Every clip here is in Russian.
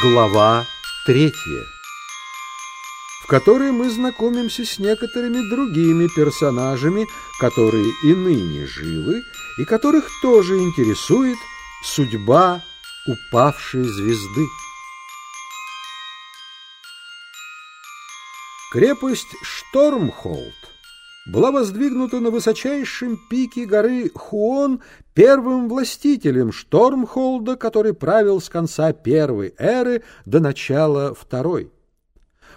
Глава третья, в которой мы знакомимся с некоторыми другими персонажами, которые и ныне живы, и которых тоже интересует судьба упавшей звезды. Крепость Штормхолд была воздвигнута на высочайшем пике горы Хуон первым властителем Штормхолда, который правил с конца первой эры до начала второй.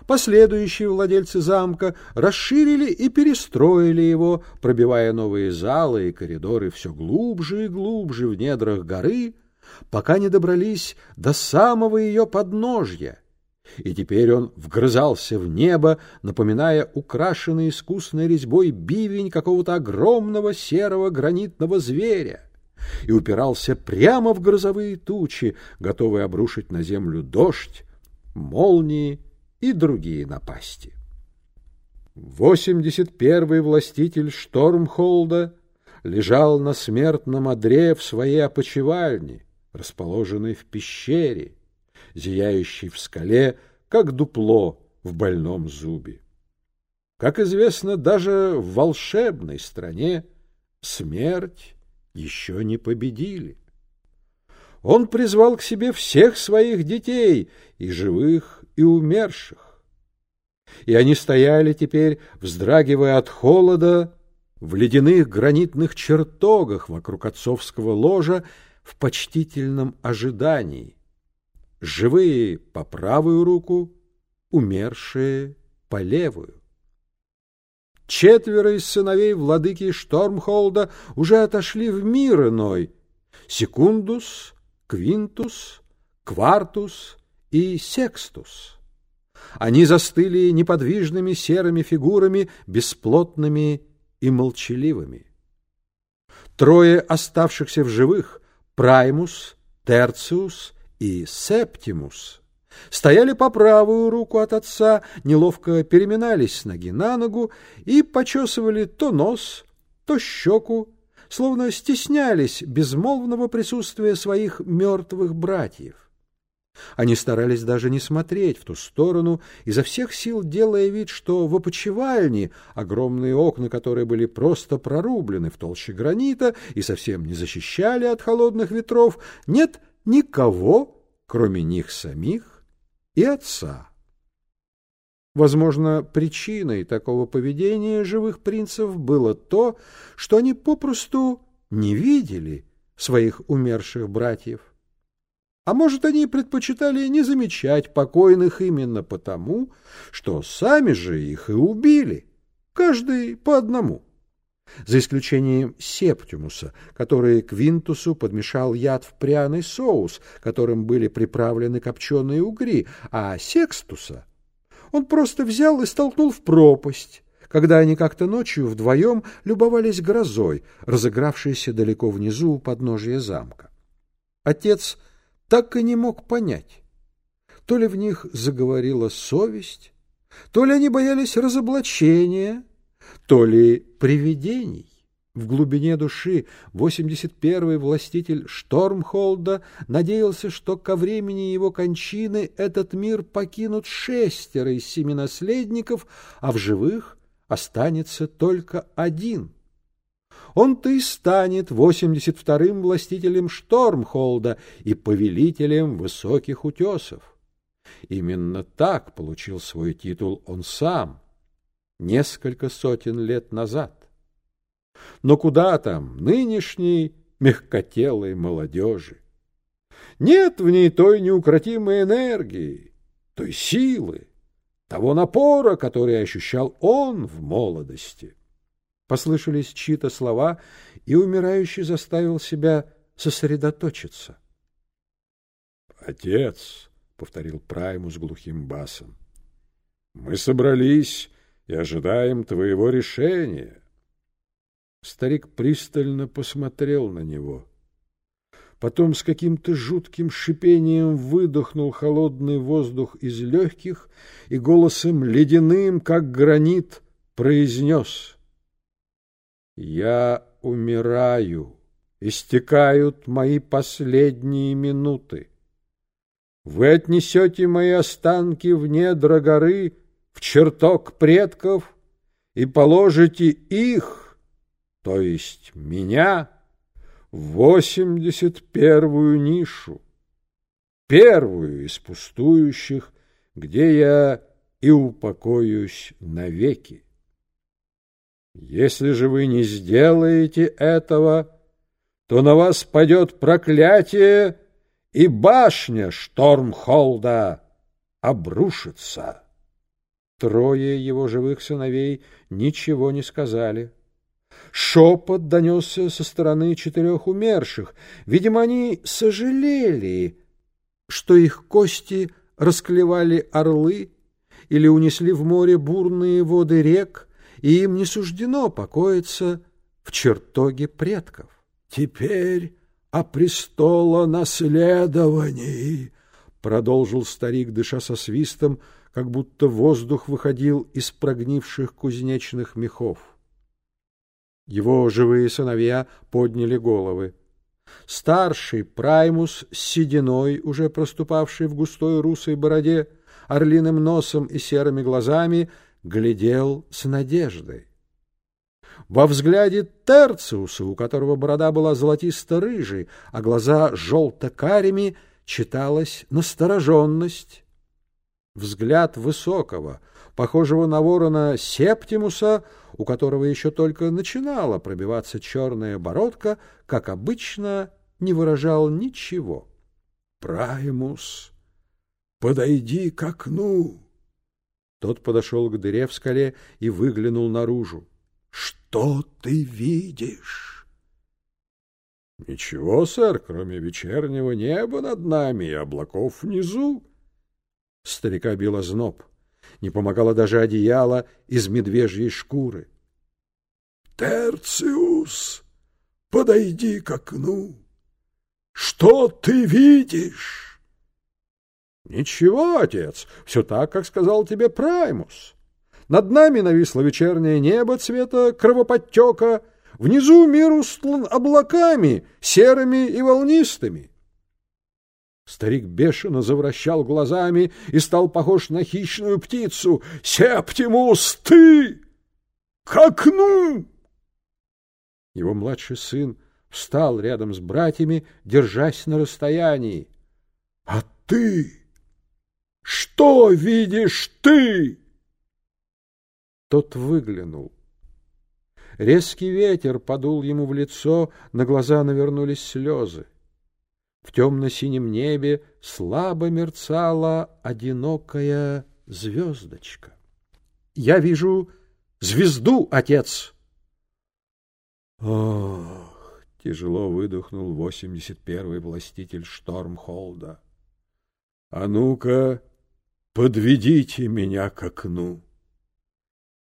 Последующие владельцы замка расширили и перестроили его, пробивая новые залы и коридоры все глубже и глубже в недрах горы, пока не добрались до самого ее подножья — и теперь он вгрызался в небо, напоминая украшенный искусной резьбой бивень какого-то огромного серого гранитного зверя, и упирался прямо в грозовые тучи, готовые обрушить на землю дождь, молнии и другие напасти. Восемьдесят первый властитель Штормхолда лежал на смертном одре в своей опочивальне, расположенной в пещере, зияющий в скале, как дупло в больном зубе. Как известно, даже в волшебной стране смерть еще не победили. Он призвал к себе всех своих детей, и живых, и умерших. И они стояли теперь, вздрагивая от холода, в ледяных гранитных чертогах вокруг отцовского ложа в почтительном ожидании, живые по правую руку, умершие по левую. Четверо из сыновей владыки Штормхолда уже отошли в мир иной — Секундус, Квинтус, Квартус и Секстус. Они застыли неподвижными серыми фигурами, бесплотными и молчаливыми. Трое оставшихся в живых — Праймус, Терциус и Септимус стояли по правую руку от отца, неловко переминались с ноги на ногу и почесывали то нос, то щеку, словно стеснялись безмолвного присутствия своих мертвых братьев. Они старались даже не смотреть в ту сторону, изо всех сил делая вид, что в опочивальне, огромные окна которые были просто прорублены в толще гранита и совсем не защищали от холодных ветров, нет никого, кроме них самих и отца. Возможно, причиной такого поведения живых принцев было то, что они попросту не видели своих умерших братьев. А может, они предпочитали не замечать покойных именно потому, что сами же их и убили, каждый по одному за исключением Септимуса, который Квинтусу подмешал яд в пряный соус, которым были приправлены копченые угри, а Секстуса он просто взял и столкнул в пропасть, когда они как-то ночью вдвоем любовались грозой, разыгравшейся далеко внизу у подножия замка. Отец так и не мог понять, то ли в них заговорила совесть, то ли они боялись разоблачения — то ли привидений. В глубине души 81-й властитель Штормхолда надеялся, что ко времени его кончины этот мир покинут шестеро из семи наследников, а в живых останется только один. Он-то и станет 82-м властителем Штормхолда и повелителем высоких утесов. Именно так получил свой титул он сам — несколько сотен лет назад. Но куда там нынешней мягкотелой молодежи? Нет в ней той неукротимой энергии, той силы, того напора, который ощущал он в молодости. Послышались чьи-то слова, и умирающий заставил себя сосредоточиться. — Отец, — повторил Праймус глухим басом, — мы собрались и ожидаем твоего решения. Старик пристально посмотрел на него. Потом с каким-то жутким шипением выдохнул холодный воздух из легких и голосом ледяным, как гранит, произнес. «Я умираю, истекают мои последние минуты. вы отнесете мои останки в недра горы, в чертог предков, и положите их, то есть меня, в восемьдесят первую нишу, первую из пустующих, где я и упокоюсь навеки. Если же вы не сделаете этого, то на вас падет проклятие, и башня Штормхолда обрушится. Трое его живых сыновей ничего не сказали. Шепот донесся со стороны четырех умерших. Видимо, они сожалели, что их кости расклевали орлы или унесли в море бурные воды рек, и им не суждено покоиться в чертоге предков. Теперь о престолонаследовании, продолжил старик, дыша со свистом, как будто воздух выходил из прогнивших кузнечных мехов. Его живые сыновья подняли головы. Старший Праймус с сединой, уже проступавший в густой русой бороде, орлиным носом и серыми глазами, глядел с надеждой. Во взгляде Терциуса, у которого борода была золотисто-рыжей, а глаза желто-карими, читалась настороженность. Взгляд высокого, похожего на ворона Септимуса, у которого еще только начинала пробиваться черная бородка, как обычно, не выражал ничего. «Праймус, подойди к окну!» Тот подошел к дыре в скале и выглянул наружу. «Что ты видишь?» «Ничего, сэр, кроме вечернего неба над нами и облаков внизу». Старика бил озноб. Не помогало даже одеяло из медвежьей шкуры. «Терциус, подойди к окну. Что ты видишь?» «Ничего, отец, все так, как сказал тебе Праймус. Над нами нависло вечернее небо цвета кровоподтека, внизу мир устлан облаками, серыми и волнистыми». Старик бешено завращал глазами и стал похож на хищную птицу. «Септимус, ты! К окну!» Его младший сын встал рядом с братьями, держась на расстоянии. «А ты? Что видишь ты?» Тот выглянул. Резкий ветер подул ему в лицо, на глаза навернулись слезы. В темно-синем небе слабо мерцала одинокая звездочка. — Я вижу звезду, отец! Ох, тяжело выдохнул восемьдесят первый властитель Штормхолда. А ну-ка, подведите меня к окну.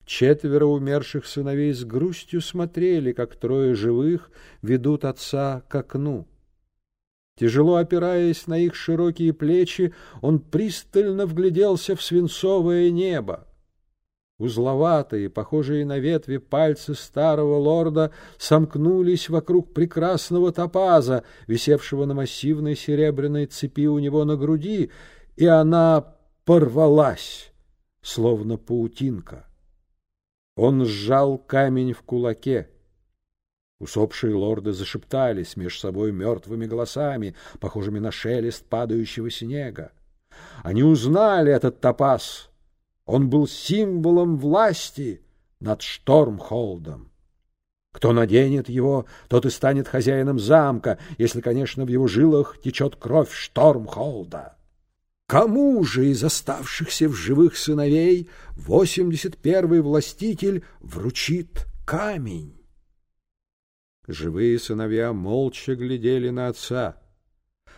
Четверо умерших сыновей с грустью смотрели, как трое живых ведут отца к окну. Тяжело опираясь на их широкие плечи, он пристально вгляделся в свинцовое небо. Узловатые, похожие на ветви пальцы старого лорда сомкнулись вокруг прекрасного топаза, висевшего на массивной серебряной цепи у него на груди, и она порвалась, словно паутинка. Он сжал камень в кулаке. Усопшие лорды зашептались меж собой мертвыми голосами, похожими на шелест падающего снега. Они узнали этот топаз. Он был символом власти над Штормхолдом. Кто наденет его, тот и станет хозяином замка, если, конечно, в его жилах течет кровь Штормхолда. Кому же из оставшихся в живых сыновей восемьдесят первый властитель вручит камень? Живые сыновья молча глядели на отца.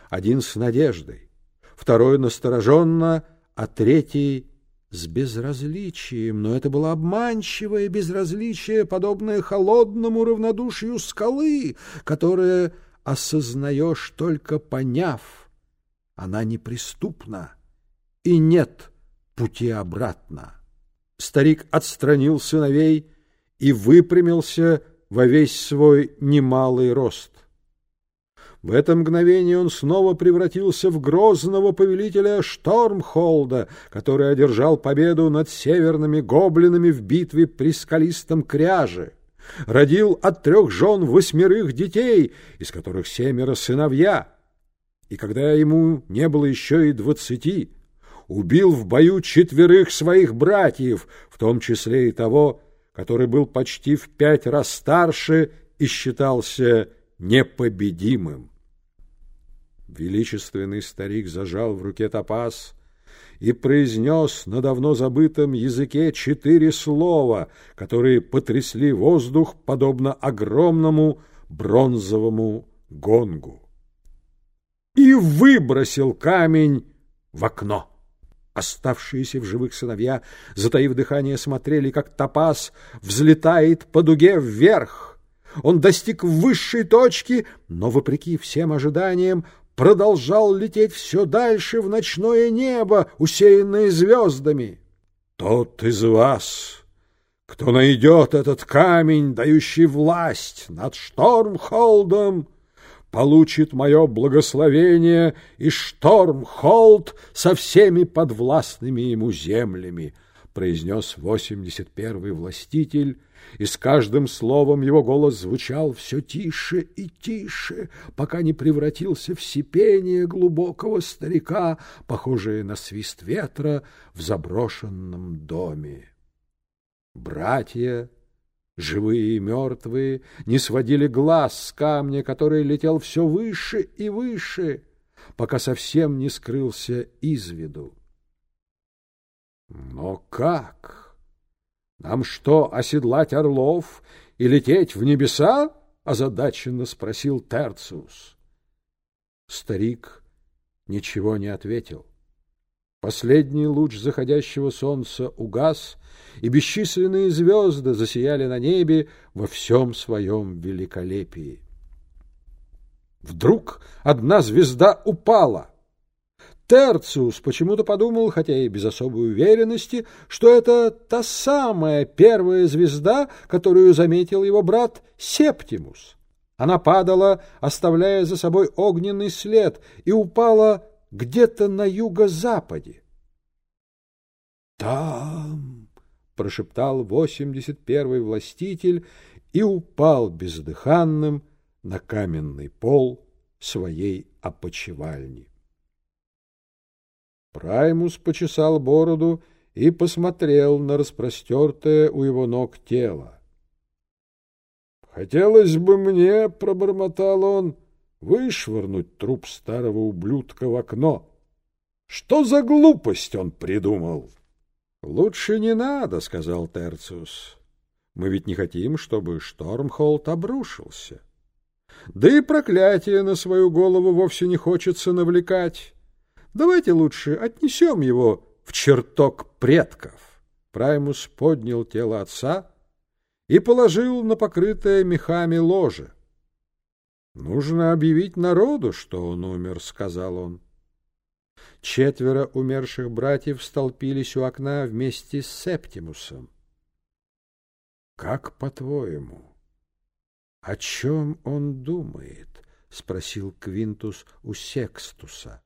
Один с надеждой, второй настороженно, а третий с безразличием. Но это было обманчивое безразличие, подобное холодному равнодушию скалы, которое осознаешь только поняв. Она неприступна, и нет пути обратно. Старик отстранил сыновей и выпрямился, во весь свой немалый рост. В это мгновение он снова превратился в грозного повелителя Штормхолда, который одержал победу над северными гоблинами в битве при скалистом кряже. Родил от трех жен восьмерых детей, из которых семеро сыновья. И когда ему не было еще и двадцати, убил в бою четверых своих братьев, в том числе и того, который был почти в пять раз старше и считался непобедимым. Величественный старик зажал в руке топаз и произнес на давно забытом языке четыре слова, которые потрясли воздух, подобно огромному бронзовому гонгу. И выбросил камень в окно. Оставшиеся в живых сыновья, затаив дыхание, смотрели, как топаз взлетает по дуге вверх. Он достиг высшей точки, но, вопреки всем ожиданиям, продолжал лететь все дальше в ночное небо, усеянное звездами. Тот из вас, кто найдет этот камень, дающий власть над Штормхолдом, получит мое благословение и Штормхолд со всеми подвластными ему землями, произнес восемьдесят первый властитель, и с каждым словом его голос звучал все тише и тише, пока не превратился в сипение глубокого старика, похожее на свист ветра в заброшенном доме. Братья, живые и мертвые, не сводили глаз с камня, который летел все выше и выше, пока совсем не скрылся из виду. Но как? Нам что, оседлать орлов и лететь в небеса? озадаченно спросил Терциус. Старик ничего не ответил. Последний луч заходящего солнца угас, и бесчисленные звезды засияли на небе во всем своем великолепии. Вдруг одна звезда упала — Терциус почему-то подумал, хотя и без особой уверенности, что это та самая первая звезда, которую заметил его брат Септимус. Она падала, оставляя за собой огненный след, и упала где-то на юго-западе. «Там!» — прошептал восемьдесят первый властитель и упал бездыханным на каменный пол своей опочивальни. Праймус почесал бороду и посмотрел на распростертое у его ног тело. «Хотелось бы мне, — пробормотал он, — вышвырнуть труп старого ублюдка в окно. Что за глупость он придумал?» «Лучше не надо, — сказал Терциус. Мы ведь не хотим, чтобы Штормхолд обрушился. Да и проклятие на свою голову вовсе не хочется навлекать». Давайте лучше отнесем его в чертог предков. Праймус поднял тело отца и положил на покрытое мехами ложе. «Нужно объявить народу, что он умер», — сказал он. Четверо умерших братьев столпились у окна вместе с Септимусом. «Как по-твоему, о чем он думает?» — спросил Квинтус у Секстуса.